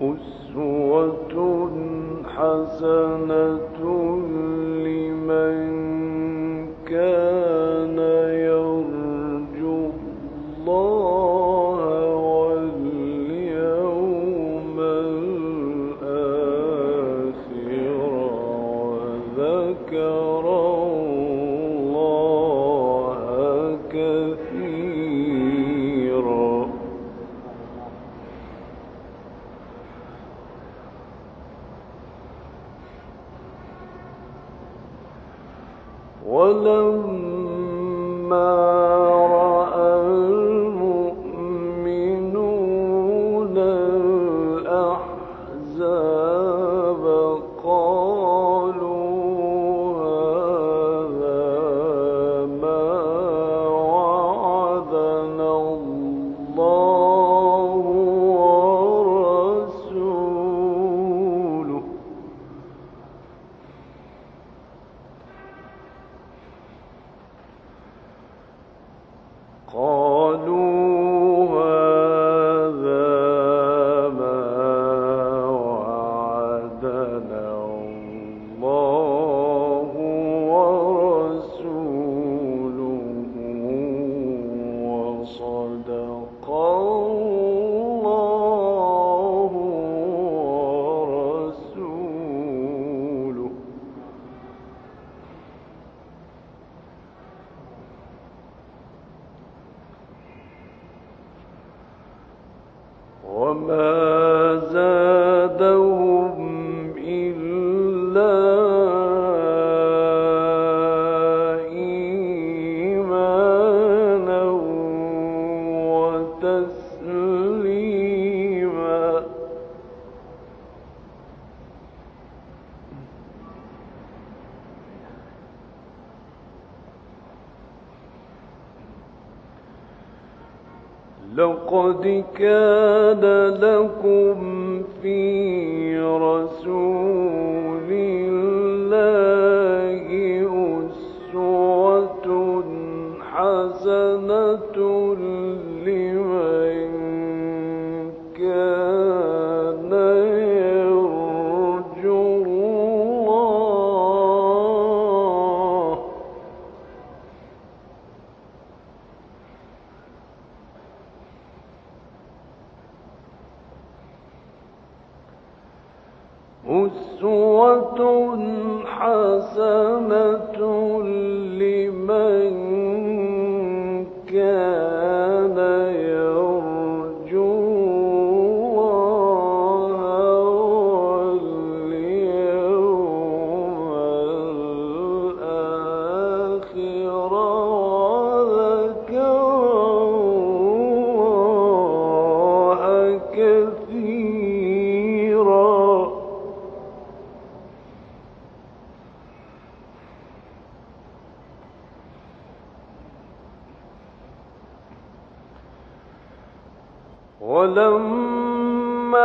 أسوة حسنة لمن Amen. ولما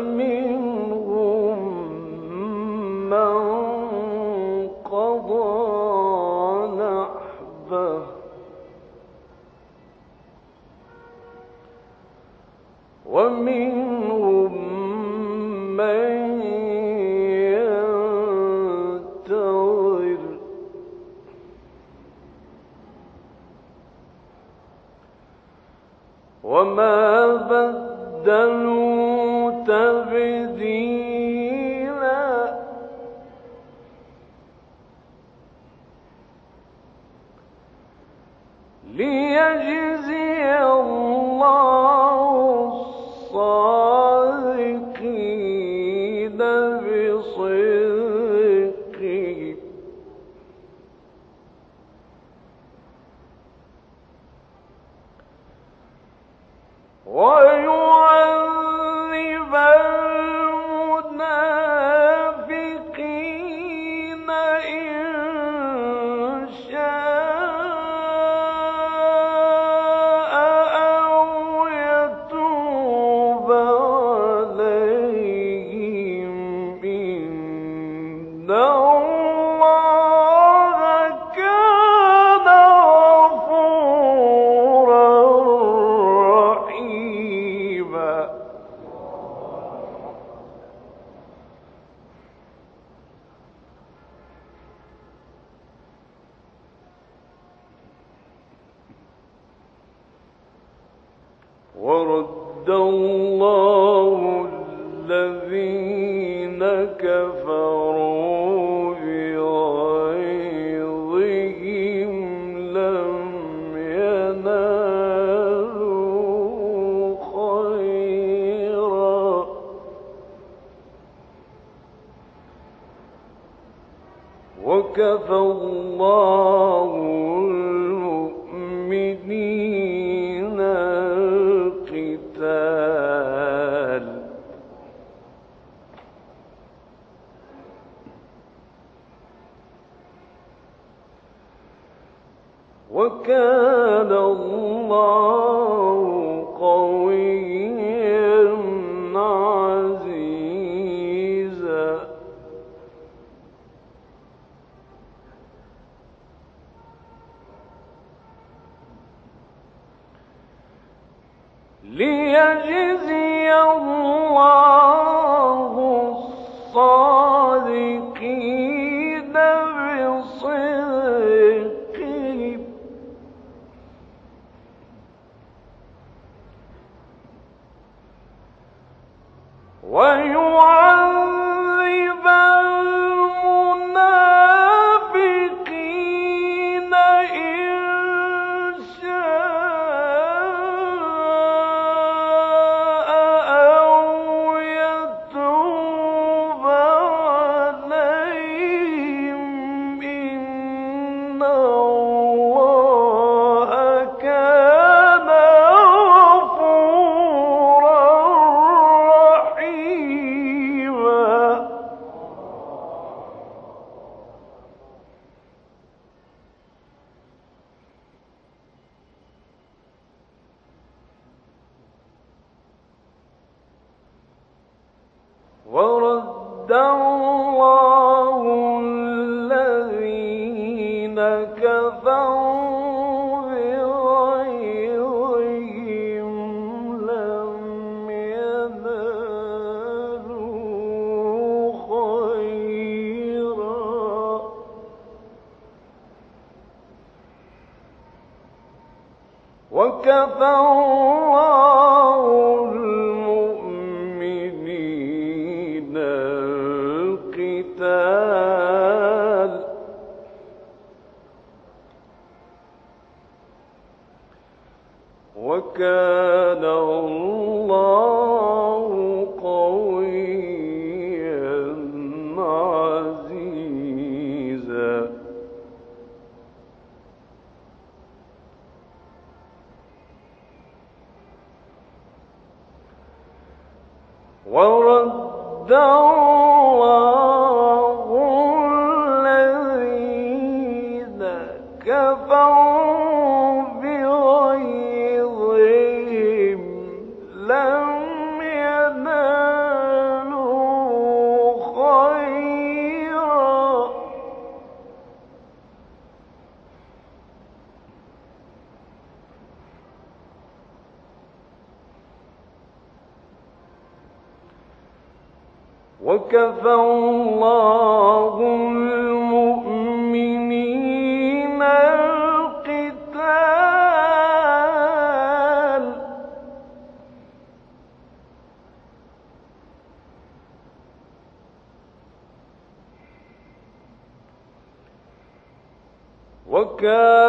من بصدقهم ورد الله الذين كفروا ليجزي الله وكفى الله المؤمنين القتال. وكان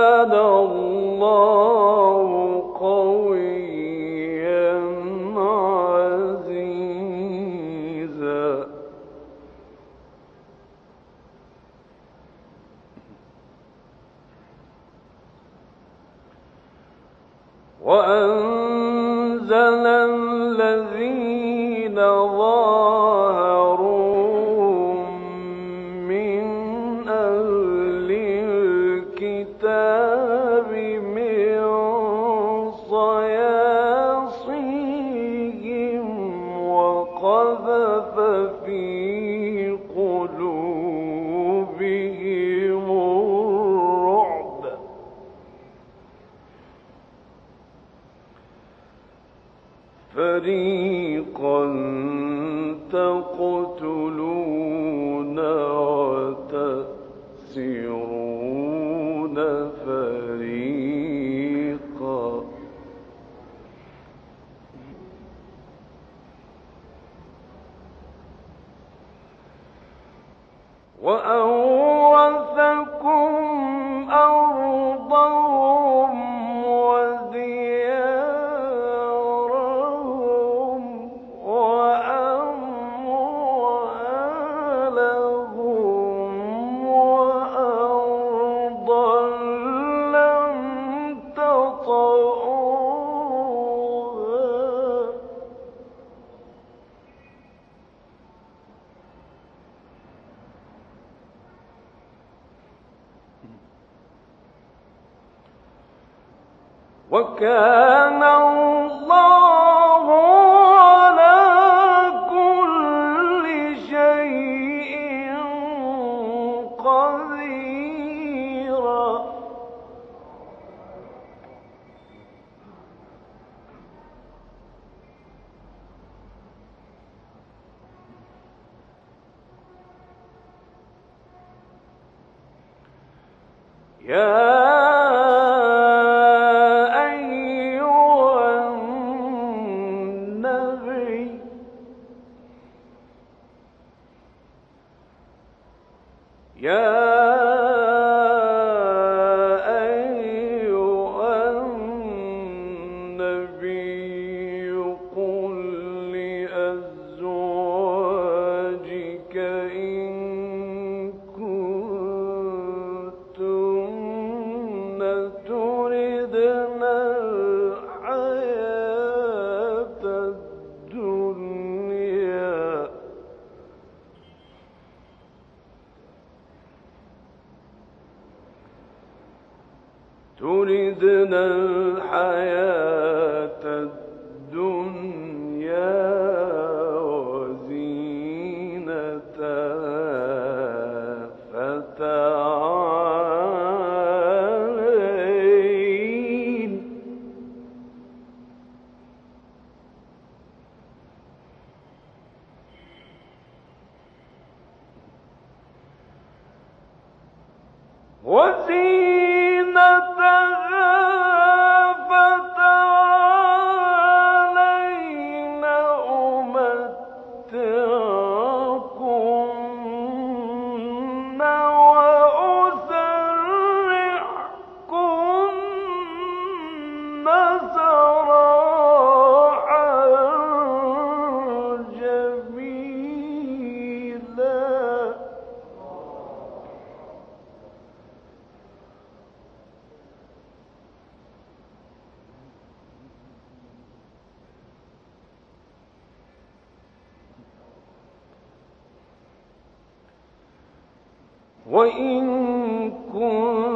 يا تردن الحياة. وإن كنتن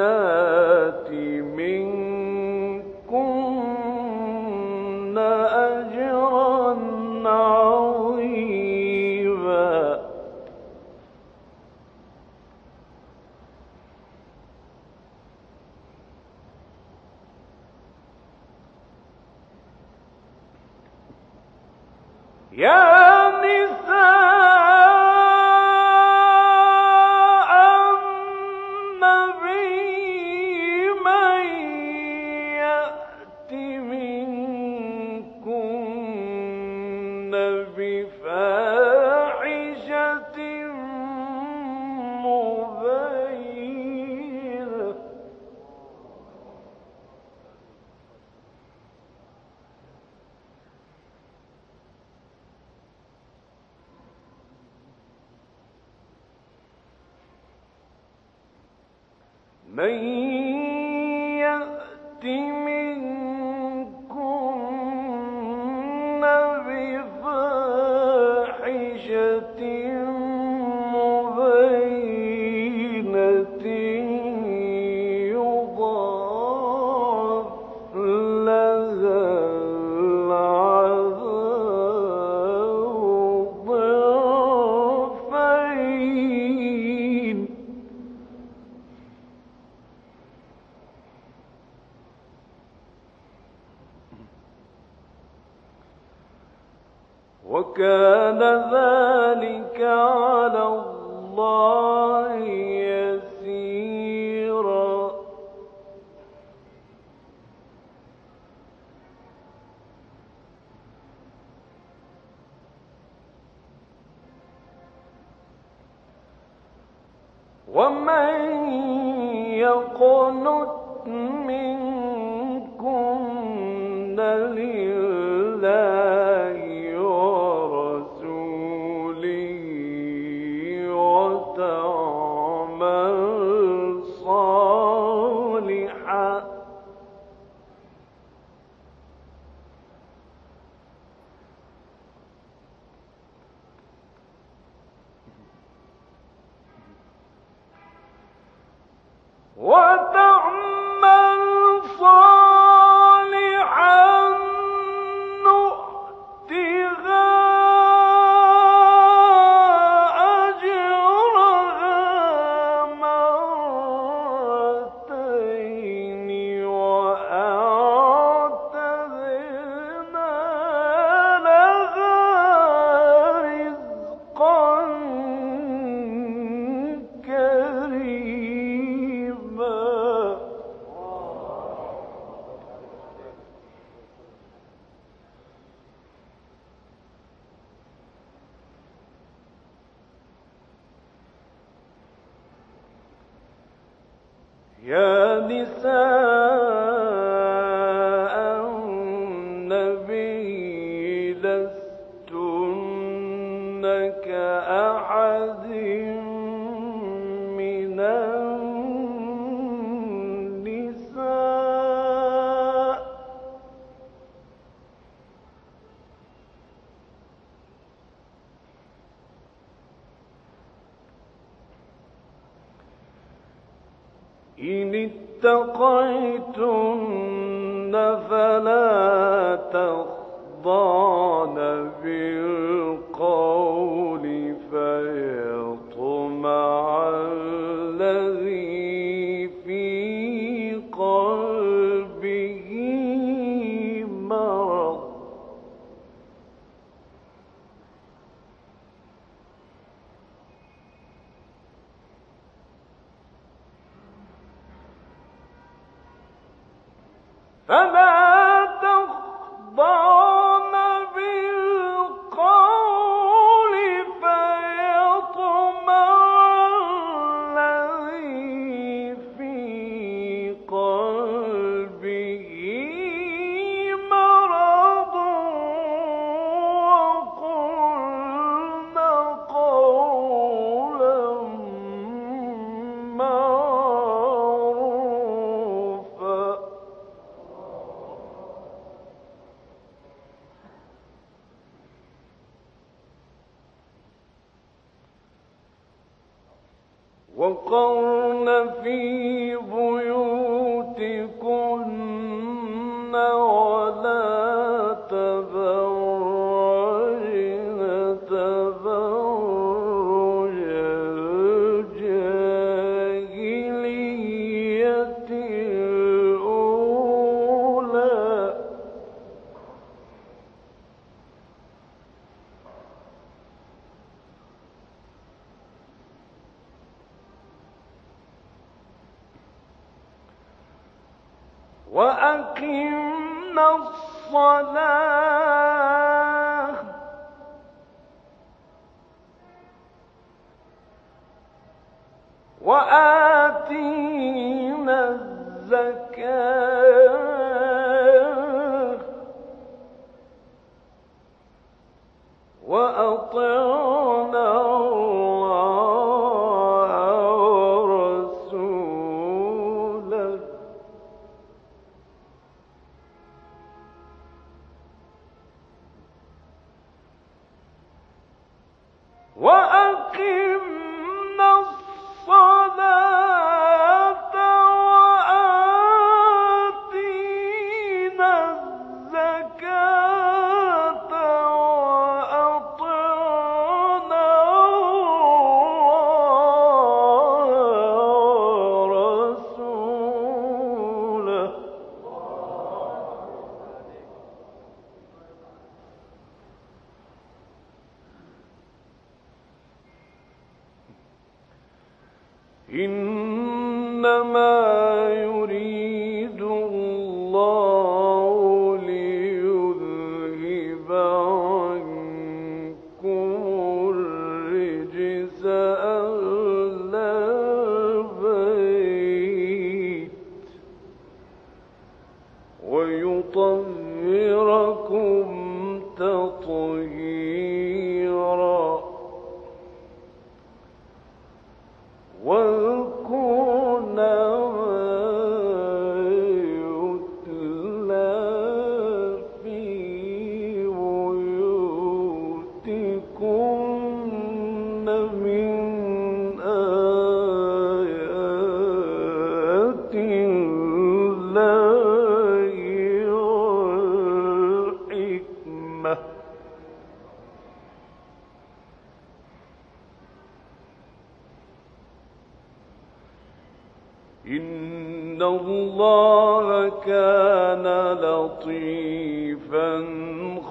للمحسنات من يأت ومن يقنت منكن اتقيتن فلا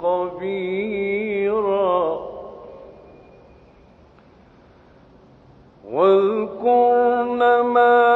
خبيرا. واذكرن ما